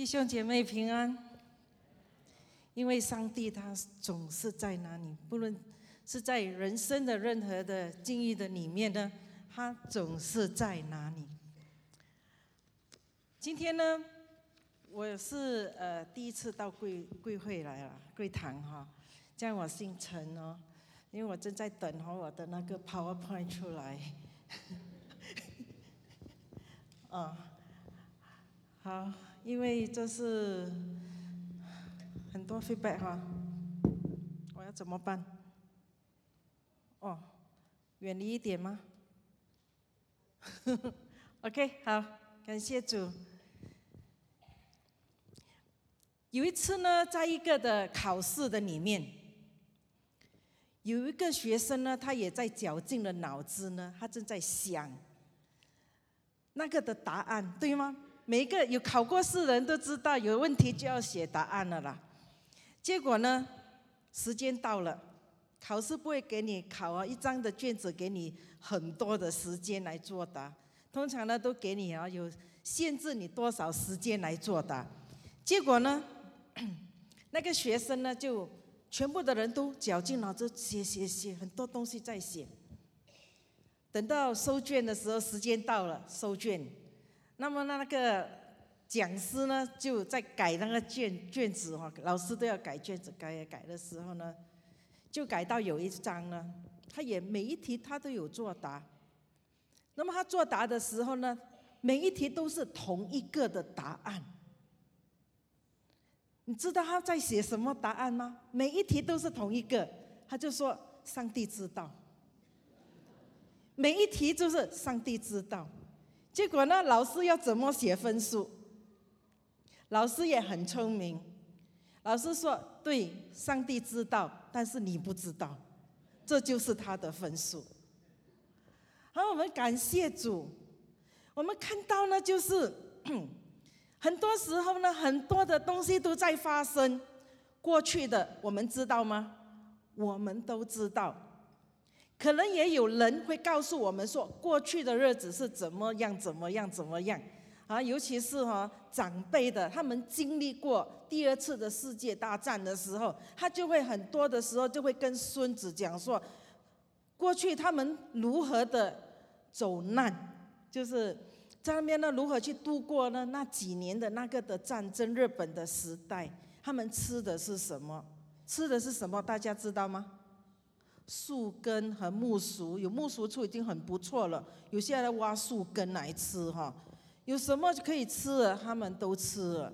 弟兄姐妹平安，因为上帝他总是在哪里，不论是在人生的任何的境遇的里面呢，他总是在哪里。今天呢，我是呃第一次到贵贵会来了，贵堂哈，这样我姓陈哦，因为我正在等候我的那个 PowerPoint 出来，啊，好。因为这是很多 feedback 哈，我要怎么办？哦，远离一点吗？OK，好，感谢主。有一次呢，在一个的考试的里面，有一个学生呢，他也在绞尽了脑汁呢，他正在想那个的答案，对吗？每个有考过试的人都知道，有问题就要写答案了啦。结果呢，时间到了，考试不会给你考啊一张的卷子，给你很多的时间来作答。通常呢，都给你啊有限制你多少时间来作答。结果呢，那个学生呢，就全部的人都绞尽脑汁写写写，很多东西在写。等到收卷的时候，时间到了，收卷。那么那那个讲师呢，就在改那个卷卷子哈，老师都要改卷子，改改的时候呢，就改到有一张呢，他也每一题他都有作答。那么他作答的时候呢，每一题都是同一个的答案。你知道他在写什么答案吗？每一题都是同一个，他就说上帝知道。每一题就是上帝知道。结果呢？老师要怎么写分数？老师也很聪明。老师说：“对，上帝知道，但是你不知道，这就是他的分数。”好，我们感谢主。我们看到呢，就是 很多时候呢，很多的东西都在发生。过去的我们知道吗？我们都知道。可能也有人会告诉我们说，过去的日子是怎么样，怎么样，怎么样啊？尤其是哈长辈的，他们经历过第二次的世界大战的时候，他就会很多的时候就会跟孙子讲说，过去他们如何的走难，就是在那边呢如何去度过呢那几年的那个的战争，日本的时代，他们吃的是什么？吃的是什么？大家知道吗？树根和木薯，有木薯处已经很不错了。有些人挖树根来吃哈，有什么可以吃的，他们都吃了。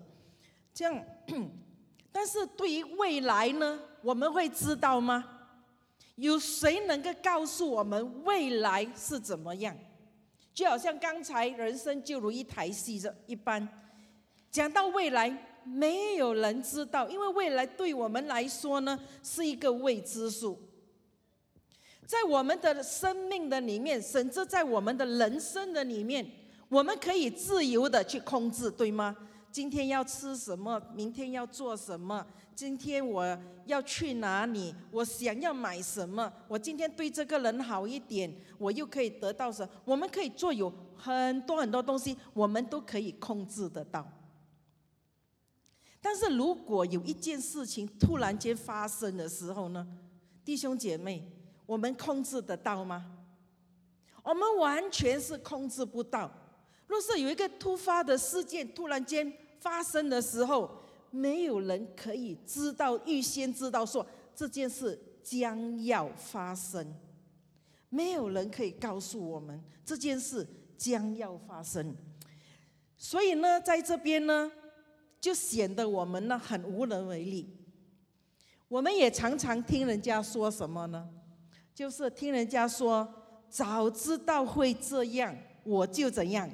这样，但是对于未来呢，我们会知道吗？有谁能够告诉我们未来是怎么样？就好像刚才人生就如一台戏这一般，讲到未来，没有人知道，因为未来对我们来说呢，是一个未知数。在我们的生命的里面，甚至在我们的人生的里面，我们可以自由的去控制，对吗？今天要吃什么？明天要做什么？今天我要去哪里？我想要买什么？我今天对这个人好一点，我又可以得到什么？我们可以做有很多很多东西，我们都可以控制得到。但是如果有一件事情突然间发生的时候呢，弟兄姐妹？我们控制得到吗？我们完全是控制不到。若是有一个突发的事件突然间发生的时候，没有人可以知道、预先知道说这件事将要发生，没有人可以告诉我们这件事将要发生。所以呢，在这边呢，就显得我们呢很无能为力。我们也常常听人家说什么呢？就是听人家说，早知道会这样，我就怎样，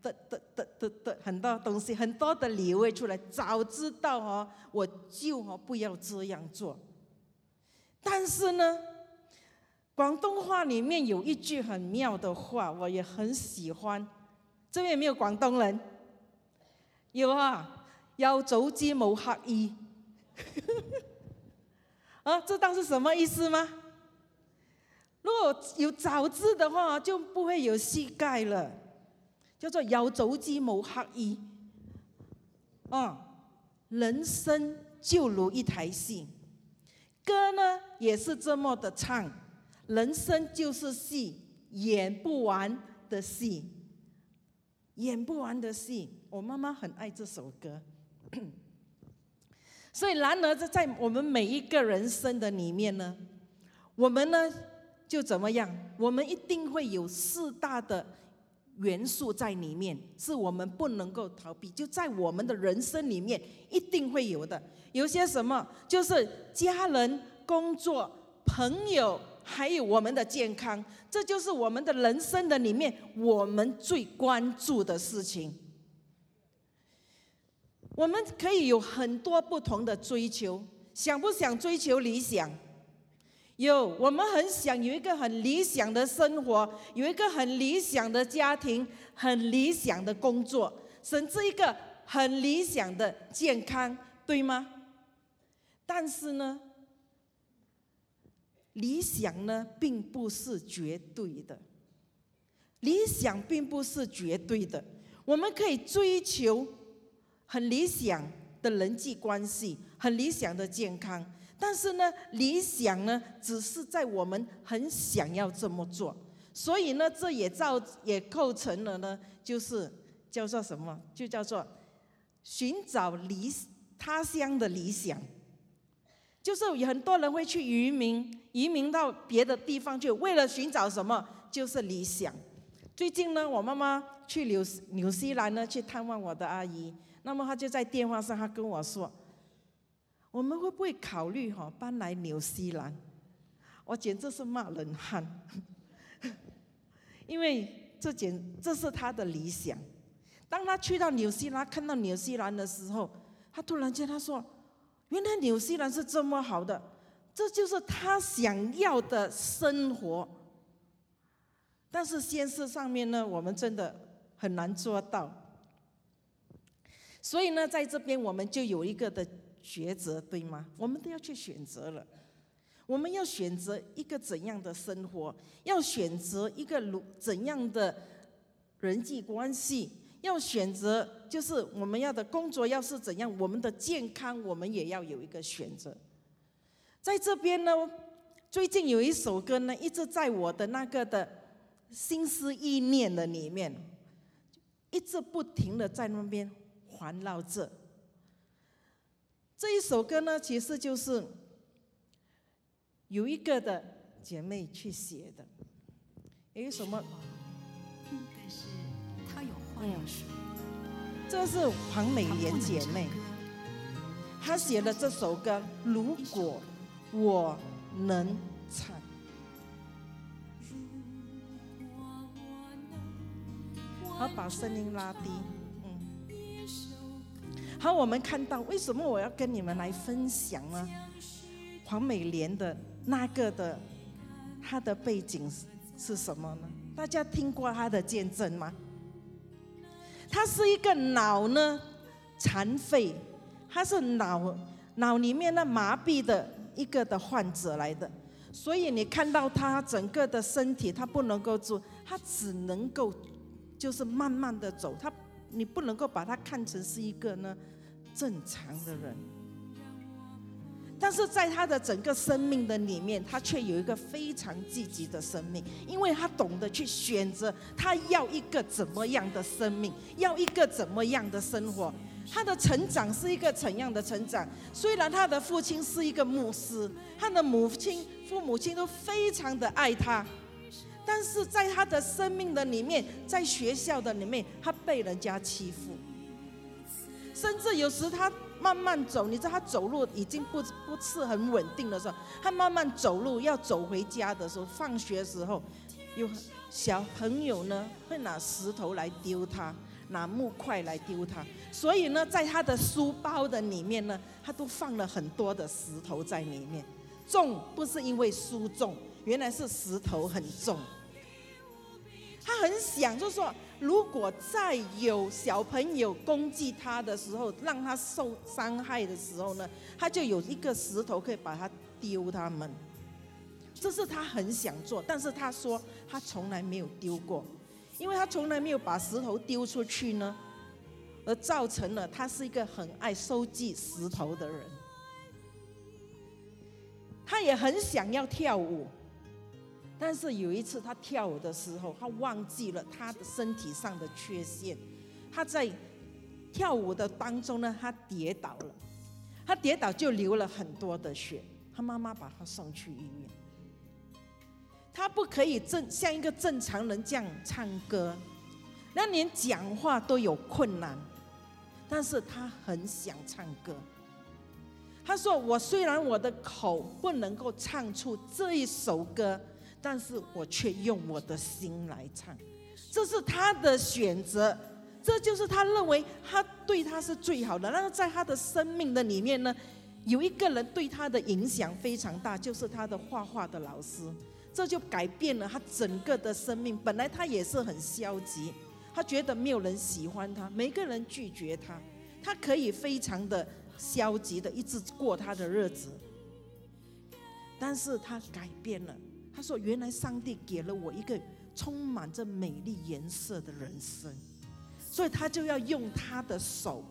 的的的的的很多东西，很多的理由出来。早知道哦，我就哦不要这样做。但是呢，广东话里面有一句很妙的话，我也很喜欢。这边有没有广东人？有啊，有早知冇黑衣。啊，知道是什么意思吗？如果有早知的话，就不会有膝盖了。叫做有早知冇黑衣。啊，人生就如一台戏，歌呢也是这么的唱，人生就是戏，演不完的戏，演不完的戏。我妈妈很爱这首歌，所以然而在在我们每一个人生的里面呢，我们呢就怎么样？我们一定会有四大的。元素在里面，是我们不能够逃避，就在我们的人生里面一定会有的。有些什么，就是家人、工作、朋友，还有我们的健康，这就是我们的人生的里面我们最关注的事情。我们可以有很多不同的追求，想不想追求理想？有，我们很想有一个很理想的生活，有一个很理想的家庭，很理想的工作，甚至一个很理想的健康，对吗？但是呢，理想呢并不是绝对的，理想并不是绝对的，我们可以追求很理想的人际关系，很理想的健康。但是呢，理想呢，只是在我们很想要这么做，所以呢，这也造也构成了呢，就是叫做什么？就叫做寻找理他乡的理想。就是有很多人会去移民，移民到别的地方去，为了寻找什么？就是理想。最近呢，我妈妈去纽纽西兰呢，去探望我的阿姨，那么她就在电话上，她跟我说。我们会不会考虑哈搬来纽西兰？我简直是骂人汉，因为这简这是他的理想。当他去到纽西兰，看到纽西兰的时候，他突然间他说：“原来纽西兰是这么好的，这就是他想要的生活。”但是现实上面呢，我们真的很难做到。所以呢，在这边我们就有一个的。抉择对吗？我们都要去选择了。我们要选择一个怎样的生活？要选择一个如怎样的人际关系？要选择就是我们要的工作要是怎样？我们的健康我们也要有一个选择。在这边呢，最近有一首歌呢，一直在我的那个的心思意念的里面，一直不停的在那边环绕着。这一首歌呢，其实就是有一个的姐妹去写的。诶，什么？但是她有话要说。这是黄美莲姐妹，她写的这首歌。如果我能唱，好，把声音拉低。好，我们看到为什么我要跟你们来分享呢？黄美莲的那个的，她的背景是是什么呢？大家听过她的见证吗？她是一个脑呢残废，她是脑脑里面那麻痹的一个的患者来的，所以你看到她整个的身体，她不能够做，她只能够就是慢慢的走，她。你不能够把它看成是一个呢正常的人，但是在他的整个生命的里面，他却有一个非常积极的生命，因为他懂得去选择，他要一个怎么样的生命，要一个怎么样的生活。他的成长是一个怎样的成长？虽然他的父亲是一个牧师，他的母亲、父母亲都非常的爱他。但是在他的生命的里面，在学校的里面，他被人家欺负，甚至有时他慢慢走，你知道他走路已经不不是很稳定的时候，他慢慢走路要走回家的时候，放学时候，有小朋友呢会拿石头来丢他，拿木块来丢他，所以呢，在他的书包的里面呢，他都放了很多的石头在里面，重不是因为书重，原来是石头很重。他很想，就说，如果再有小朋友攻击他的时候，让他受伤害的时候呢，他就有一个石头可以把他丢他们。这是他很想做，但是他说他从来没有丢过，因为他从来没有把石头丢出去呢。而造成了他是一个很爱收集石头的人。他也很想要跳舞，但是有一次他跳舞的时候，他忘记了他的身体上的缺陷。他在跳舞的当中呢，他跌倒了，他跌倒就流了很多的血。他妈妈把他送去医院。他不可以正像一个正常人这样唱歌，那连讲话都有困难，但是他很想唱歌。他说：“我虽然我的口不能够唱出这一首歌，但是我却用我的心来唱，这是他的选择，这就是他认为他对他是最好的。那在他的生命的里面呢，有一个人对他的影响非常大，就是他的画画的老师。”这就改变了他整个的生命。本来他也是很消极，他觉得没有人喜欢他，每个人拒绝他，他可以非常的消极的一直过他的日子。但是他改变了，他说：“原来上帝给了我一个充满着美丽颜色的人生，所以他就要用他的手，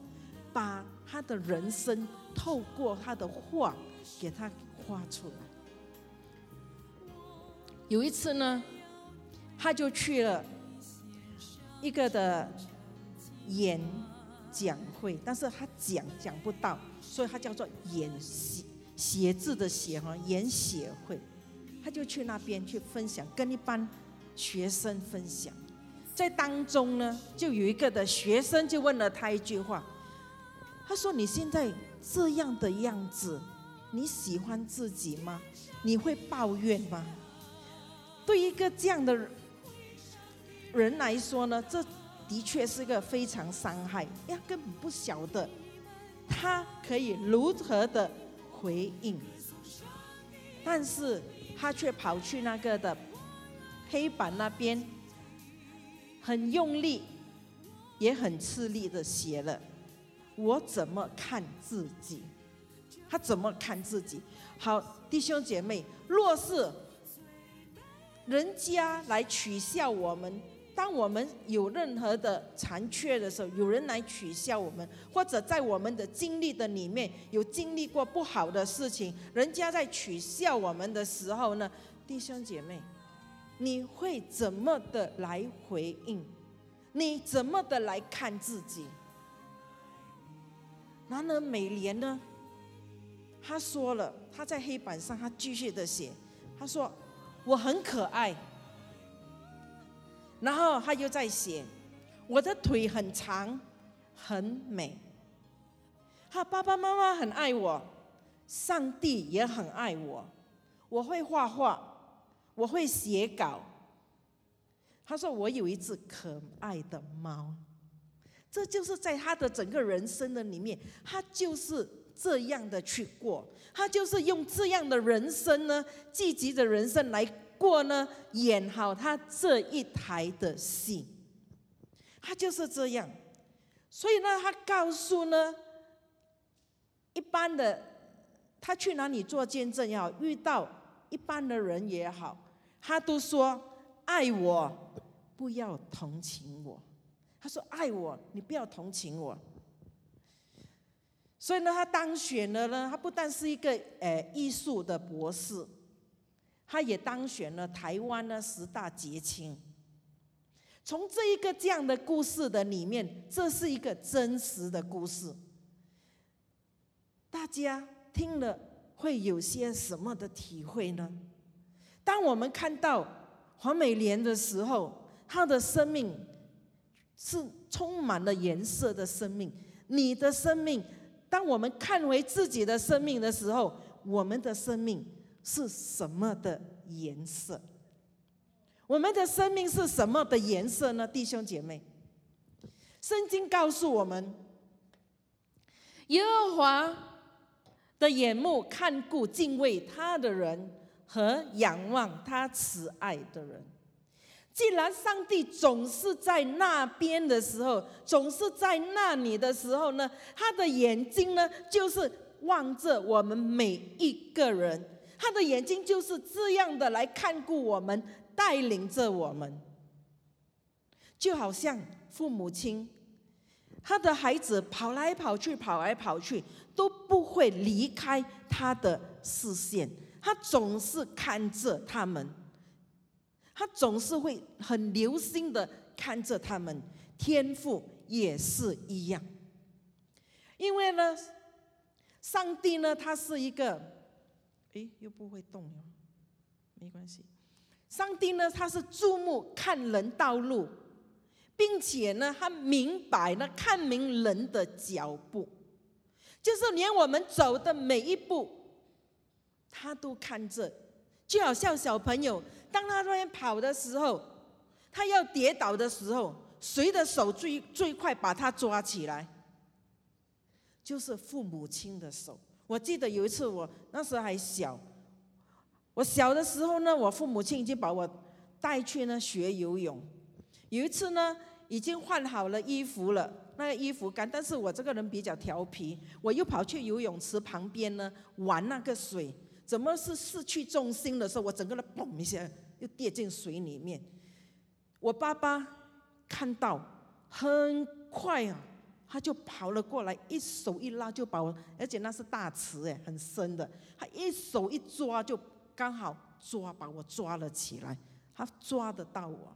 把他的人生透过他的画给他画出来。”有一次呢，他就去了一个的演讲会，但是他讲讲不到，所以他叫做演写写字的写哈演写会，他就去那边去分享，跟一班学生分享，在当中呢，就有一个的学生就问了他一句话，他说：“你现在这样的样子，你喜欢自己吗？你会抱怨吗？”对一个这样的人来说呢，这的确是个非常伤害，呀，根本不晓得他可以如何的回应，但是他却跑去那个的黑板那边，很用力，也很吃力的写了“我怎么看自己”，他怎么看自己？好，弟兄姐妹，若是。人家来取笑我们，当我们有任何的残缺的时候，有人来取笑我们，或者在我们的经历的里面有经历过不好的事情，人家在取笑我们的时候呢，弟兄姐妹，你会怎么的来回应？你怎么的来看自己？然而美莲呢？他说了，他在黑板上，他继续的写，他说。我很可爱，然后他又在写，我的腿很长，很美。他爸爸妈妈很爱我，上帝也很爱我。我会画画，我会写稿。他说我有一只可爱的猫，这就是在他的整个人生的里面，他就是这样的去过。他就是用这样的人生呢，积极的人生来过呢，演好他这一台的戏。他就是这样，所以呢，他告诉呢，一般的，他去哪里做见证也好，遇到一般的人也好，他都说爱我，不要同情我。他说爱我，你不要同情我。所以呢，他当选了呢。他不但是一个呃艺术的博士，他也当选了台湾的十大杰青。从这一个这样的故事的里面，这是一个真实的故事。大家听了会有些什么的体会呢？当我们看到黄美莲的时候，她的生命是充满了颜色的生命。你的生命。当我们看为自己的生命的时候，我们的生命是什么的颜色？我们的生命是什么的颜色呢？弟兄姐妹，圣经告诉我们，耶和华的眼目看顾敬畏他的人和仰望他慈爱的人。既然上帝总是在那边的时候，总是在那里的时候呢，他的眼睛呢，就是望着我们每一个人，他的眼睛就是这样的来看顾我们，带领着我们，就好像父母亲，他的孩子跑来跑去，跑来跑去，都不会离开他的视线。他总是看着他们，他总是会很留心的看着他们。天赋也是一样，因为呢，上帝呢，他是一个，诶，又不会动了，没关系。上帝呢，他是注目看人道路。并且呢，他明白呢，看明人的脚步，就是连我们走的每一步，他都看着。就好像小朋友，当他在跑的时候，他要跌倒的时候，谁的手最最快把他抓起来？就是父母亲的手。我记得有一次，我那时候还小，我小的时候呢，我父母亲已经把我带去呢学游泳。有一次呢。已经换好了衣服了，那个衣服干，但是我这个人比较调皮，我又跑去游泳池旁边呢玩那个水，怎么是失去重心的时候，我整个人嘣一下又跌进水里面。我爸爸看到，很快啊，他就跑了过来，一手一拉就把我，而且那是大池哎，很深的，他一手一抓就刚好抓把我抓了起来，他抓得到我。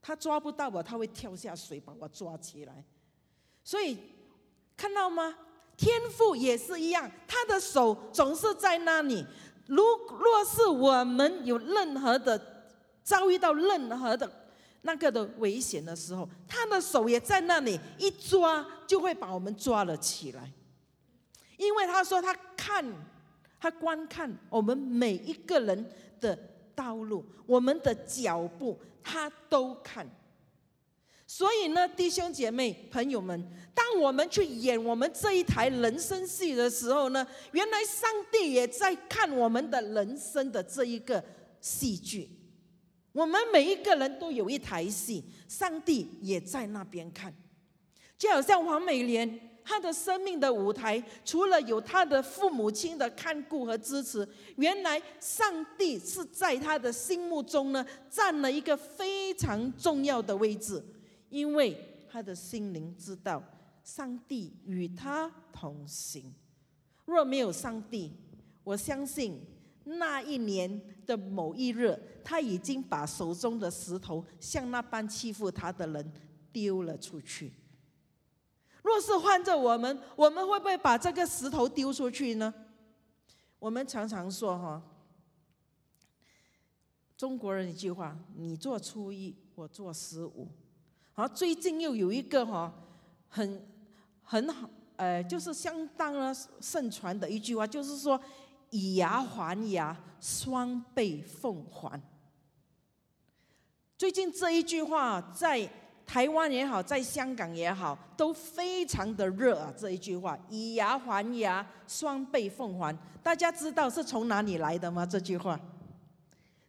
他抓不到我，他会跳下水把我抓起来。所以看到吗？天赋也是一样，他的手总是在那里。如若是我们有任何的遭遇到任何的那个的危险的时候，他的手也在那里，一抓就会把我们抓了起来。因为他说他看，他观看我们每一个人的道路，我们的脚步。他都看，所以呢，弟兄姐妹、朋友们，当我们去演我们这一台人生戏的时候呢，原来上帝也在看我们的人生的这一个戏剧。我们每一个人都有一台戏，上帝也在那边看，就好像黄美莲。她的生命的舞台，除了有她的父母亲的看顾和支持，原来上帝是在他的心目中呢，占了一个非常重要的位置，因为他的心灵知道上帝与他同行。若没有上帝，我相信那一年的某一日，他已经把手中的石头向那般欺负他的人丢了出去。若是换着我们，我们会不会把这个石头丢出去呢？我们常常说哈，中国人一句话：“你做初一，我做十五。”好，最近又有一个哈，很很好，呃，就是相当的盛传的一句话，就是说“以牙还牙，双倍奉还”。最近这一句话在。台湾也好，在香港也好，都非常的热啊！这一句话“以牙还牙，双倍奉还”，大家知道是从哪里来的吗？这句话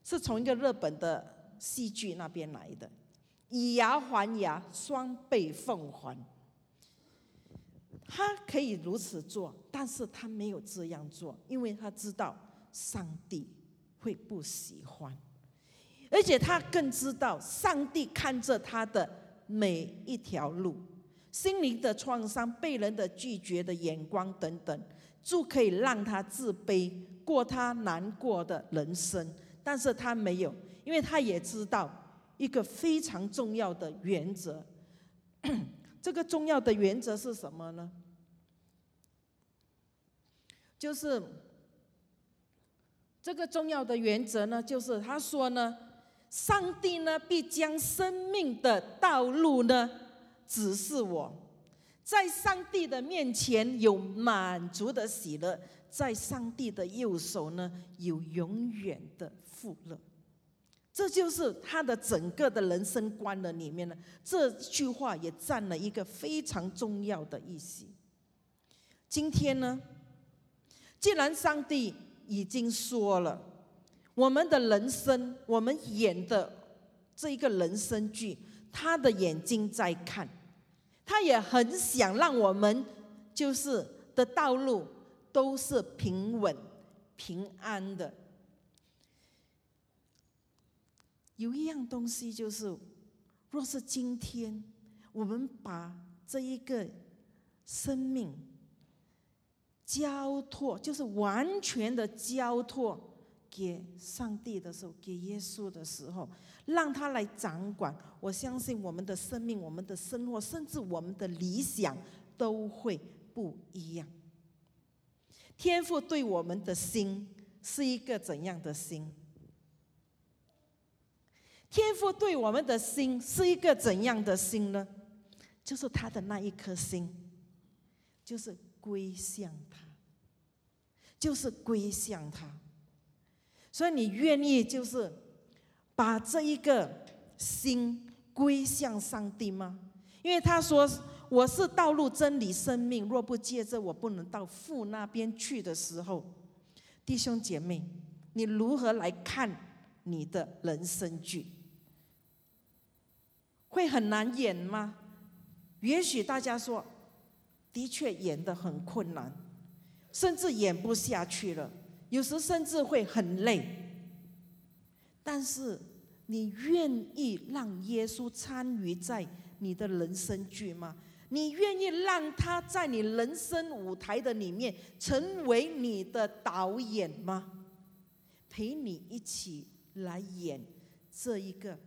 是从一个日本的戏剧那边来的，“以牙还牙，双倍奉还”。他可以如此做，但是他没有这样做，因为他知道上帝会不喜欢，而且他更知道上帝看着他的。每一条路，心灵的创伤、被人的拒绝的眼光等等，就可以让他自卑，过他难过的人生。但是他没有，因为他也知道一个非常重要的原则。这个重要的原则是什么呢？就是这个重要的原则呢，就是他说呢。上帝呢，必将生命的道路呢指示我，在上帝的面前有满足的喜乐，在上帝的右手呢有永远的富乐。这就是他的整个的人生观的里面呢，这句话也占了一个非常重要的意思。今天呢，既然上帝已经说了。我们的人生，我们演的这一个人生剧，他的眼睛在看，他也很想让我们就是的道路都是平稳、平安的。有一样东西就是，若是今天我们把这一个生命交托，就是完全的交托给上帝的时候，给耶稣的时候，让他来掌管。我相信我们的生命、我们的生活，甚至我们的理想，都会不一样。天父对我们的心是一个怎样的心？天父对我们的心是一个怎样的心呢？就是他的那一颗心，就是归向他，就是归向他。所以你愿意就是把这一个心归向上帝吗？因为他说：“我是道路、真理、生命，若不借着我，不能到父那边去的时候。”弟兄姐妹，你如何来看你的人生剧？会很难演吗？也许大家说，的确演得很困难，甚至演不下去了。有时甚至会很累。但是，你愿意让耶稣参与在你的人生剧吗？你愿意让他在你人生舞台的里面成为你的导演吗？陪你一起来演这一个。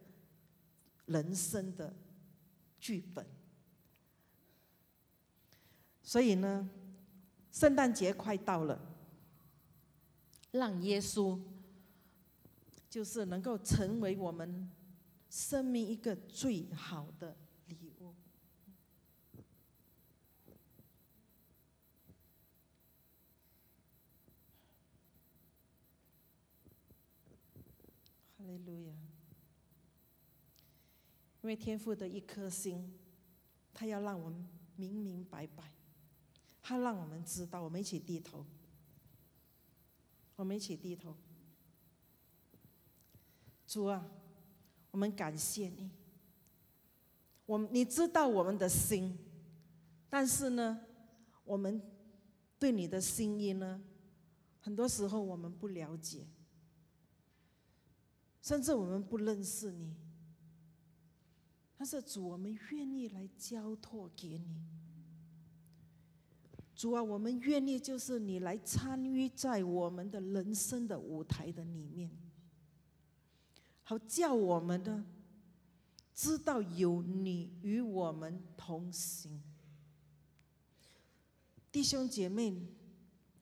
人生的剧本，所以呢，圣诞节快到了，让耶稣就是能够成为我们生命一个最好的礼物。哈利路亚。因为天父的一颗心，他要让我们明明白白，他让我们知道，我们一起低头，我们一起低头。主啊，我们感谢你，我你知道我们的心，但是呢，我们对你的心意呢，很多时候我们不了解，甚至我们不认识你。但是主，我们愿意来交托给你。主啊，我们愿意就是你来参与在我们的人生的舞台的里面，好叫我们呢知道有你与我们同行。弟兄姐妹，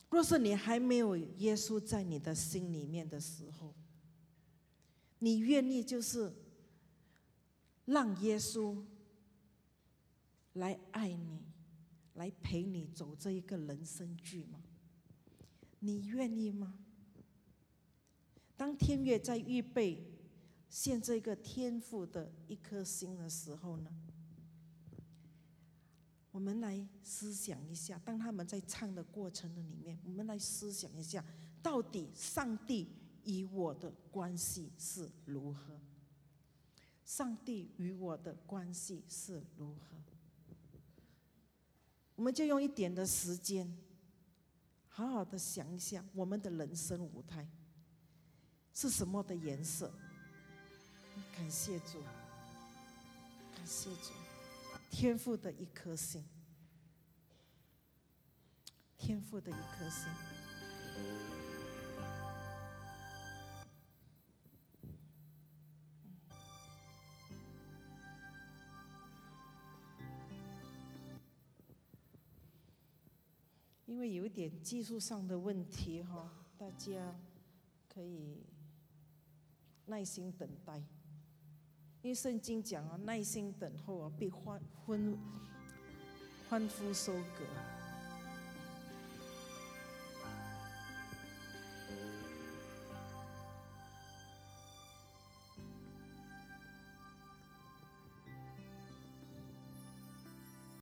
若是你还没有耶稣在你的心里面的时候，你愿意就是。让耶稣来爱你，来陪你走这一个人生剧吗？你愿意吗？当天月在预备献这个天赋的一颗心的时候呢？我们来思想一下，当他们在唱的过程的里面，我们来思想一下，到底上帝与我的关系是如何？上帝与我的关系是如何？我们就用一点的时间，好好的想一想，我们的人生舞台是什么的颜色？感谢主，感谢主，天赋的一颗心，天赋的一颗心。为有点技术上的问题哈，大家可以耐心等待。因为圣经讲啊，耐心等候啊，被欢欢欢呼收割。